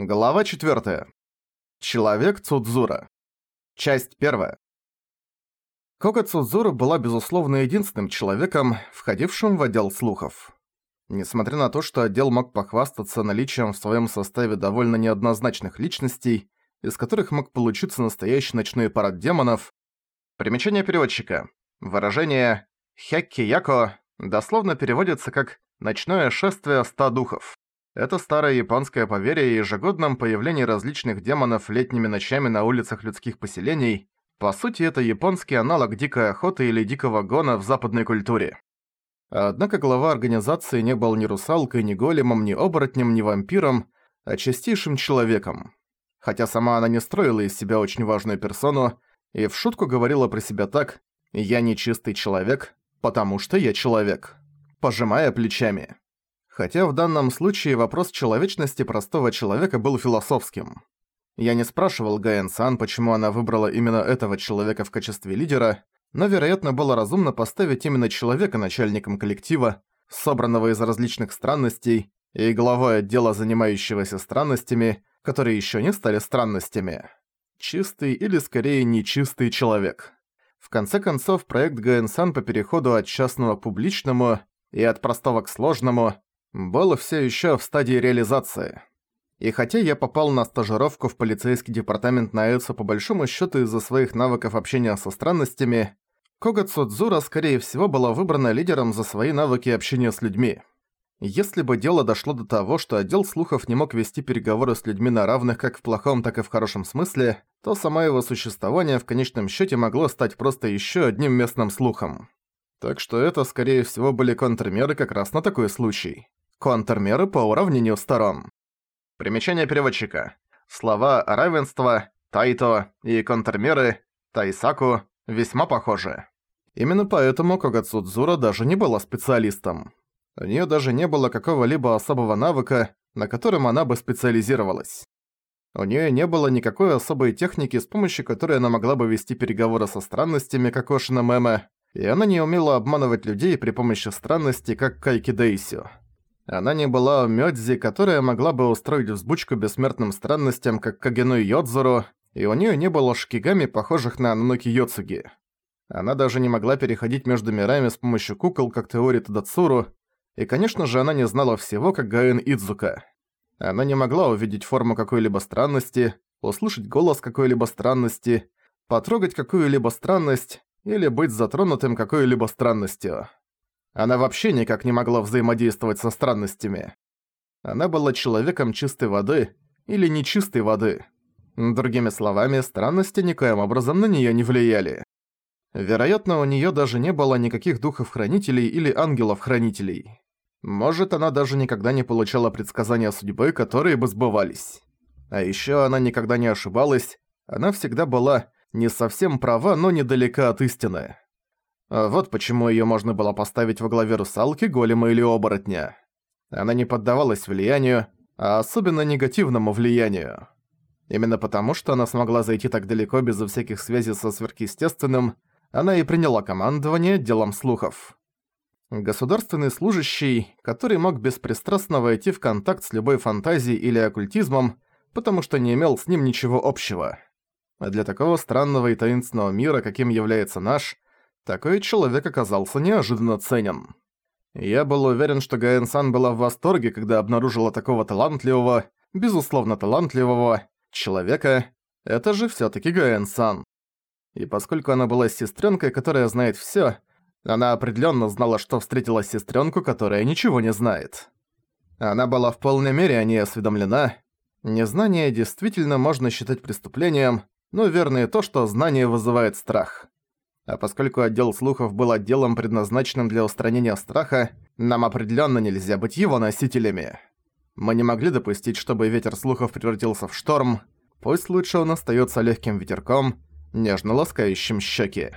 Глава 4. Человек Цудзура. Часть 1. Кога Цудзура была безусловно единственным человеком, входившим в отдел слухов. Несмотря на то, что отдел мог похвастаться наличием в своем составе довольно неоднозначных личностей, из которых мог получиться настоящий ночной парад демонов, примечание переводчика. Выражение «хякки-яко» дословно переводится как «ночное шествие ста духов». Это старое японское поверье о ежегодном появлении различных демонов летними ночами на улицах людских поселений. По сути, это японский аналог дикой охоты или дикого гона в западной культуре. Однако глава организации не был ни русалкой, ни големом, ни оборотнем, ни вампиром, а чистейшим человеком. Хотя сама она не строила из себя очень важную персону и в шутку говорила про себя так «Я не чистый человек, потому что я человек», пожимая плечами хотя в данном случае вопрос человечности простого человека был философским. Я не спрашивал Гаэн-сан, почему она выбрала именно этого человека в качестве лидера, но, вероятно, было разумно поставить именно человека начальником коллектива, собранного из различных странностей, и главой отдела, занимающегося странностями, которые еще не стали странностями. Чистый или, скорее, нечистый человек. В конце концов, проект Гаэн-сан по переходу от частного к публичному и от простого к сложному был все еще в стадии реализации. И хотя я попал на стажировку в полицейский департамент Наэцу по большому счету из-за своих навыков общения со странностями, Кога Цудзура, скорее всего, была выбрана лидером за свои навыки общения с людьми. Если бы дело дошло до того, что отдел слухов не мог вести переговоры с людьми на равных как в плохом, так и в хорошем смысле, то само его существование в конечном счете могло стать просто еще одним местным слухом. Так что это, скорее всего, были контрмеры как раз на такой случай. Контрмеры по уравнению сторон. Примечание переводчика. Слова «равенство», «тайто» и контрмеры «тайсаку» весьма похожи. Именно поэтому Когацудзура даже не была специалистом. У неё даже не было какого-либо особого навыка, на котором она бы специализировалась. У неё не было никакой особой техники, с помощью которой она могла бы вести переговоры со странностями, как Ошина Мэме, и она не умела обманывать людей при помощи странности, как Кайки Дейсю. Она не была Мёдзи, которая могла бы устроить взбучку бессмертным странностям, как Кагену Йодзуру, и у неё не было шкигами, похожих на Ануки Йоцуги. Она даже не могла переходить между мирами с помощью кукол, как Теори Тадацуру, и, конечно же, она не знала всего, как Гаэн Идзука. Она не могла увидеть форму какой-либо странности, услышать голос какой-либо странности, потрогать какую-либо странность или быть затронутым какой-либо странностью. Она вообще никак не могла взаимодействовать со странностями. Она была человеком чистой воды или нечистой воды. Другими словами, странности никоим образом на неё не влияли. Вероятно, у неё даже не было никаких духов-хранителей или ангелов-хранителей. Может, она даже никогда не получала предсказания судьбы, которые бы сбывались. А ещё она никогда не ошибалась, она всегда была не совсем права, но недалека от истины. А вот почему её можно было поставить во главе русалки, голема или оборотня. Она не поддавалась влиянию, а особенно негативному влиянию. Именно потому, что она смогла зайти так далеко безо всяких связей со сверхъестественным, она и приняла командование делом слухов. Государственный служащий, который мог беспристрастно войти в контакт с любой фантазией или оккультизмом, потому что не имел с ним ничего общего. Для такого странного и таинственного мира, каким является наш – такой человек оказался неожиданно ценен. Я был уверен, что Гаэн-сан была в восторге, когда обнаружила такого талантливого, безусловно талантливого, человека. Это же всё-таки Гаэн-сан. И поскольку она была сестрёнкой, которая знает всё, она определённо знала, что встретила сестрёнку, которая ничего не знает. Она была в полной мере о ней осведомлена. Незнание действительно можно считать преступлением, но верно и то, что знание вызывает страх. А поскольку отдел слухов был отделом, предназначенным для устранения страха, нам определенно нельзя быть его носителями. Мы не могли допустить, чтобы ветер слухов превратился в шторм. Пусть лучше он остается легким ветерком, нежно ласкающим щеки.